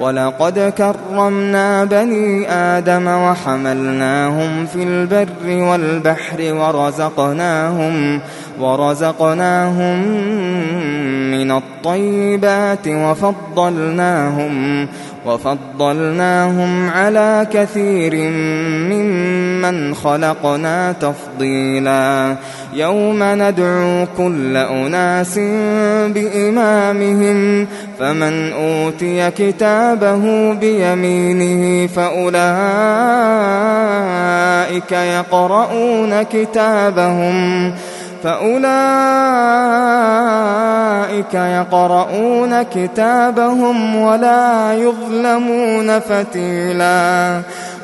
وَلَقَدْ كَرَّمْنَا بَنِي آدَمَ وَحَمَلْنَاهُمْ فِي الْبَرِّ وَالْبَحْرِ وَرَزَقْنَاهُمْ وَرَزَقْنَاهُمْ مِنَ الطَّيِّبَاتِ وَفَضَّلْنَاهُمْ وَفَضَّلْنَاهُمْ عَلَى كَثِيرٍ مِّمَّن مَنْ خلقنا تفضيلا. يوم ندعو كل أناس بإمامهم فمن أوتي كتابه بيمينه فأولئك يقرؤون كتابهم فأولئك يقرؤون كتابهم ولا يظلمون فتيلاً.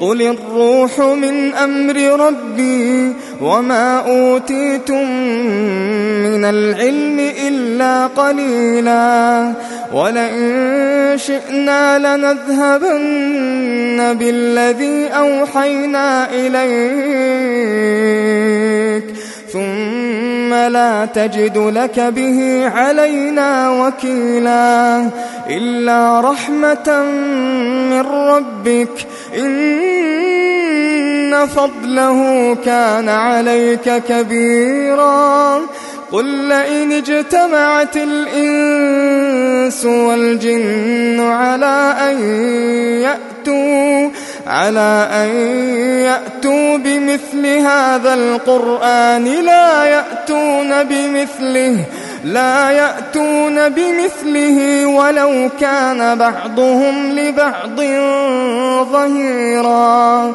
قل الروح من أمر ربي وما أوتيتم من العلم إلا قليلا ولئن شئنا لنذهبن بالذي أوحينا إليك ثم ثم لا تجد لك به علينا وكيلا إلا رحمة من ربك إن فضله كان عليك كبيرا قل لئن اجتمعت الإنس والجن على أن يأتوا على أن يأتوا بمثل هذا القرآن لا يأتون بمثله لا يأتون بمثله ولو كان بعضهم لبعض ظهيرا.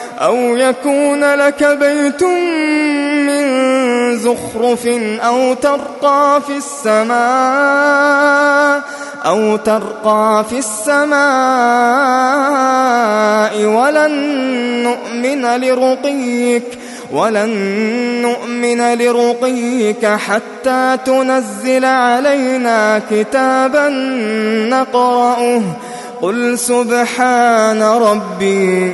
أو يكون لك بيت من زخرف أو ترقى في السماء أو ترقى في السماء ولن نؤمن لرقيك ولن نؤمن لرقيك حتى تنزل علينا كتابا نقرأه قل سبحان ربي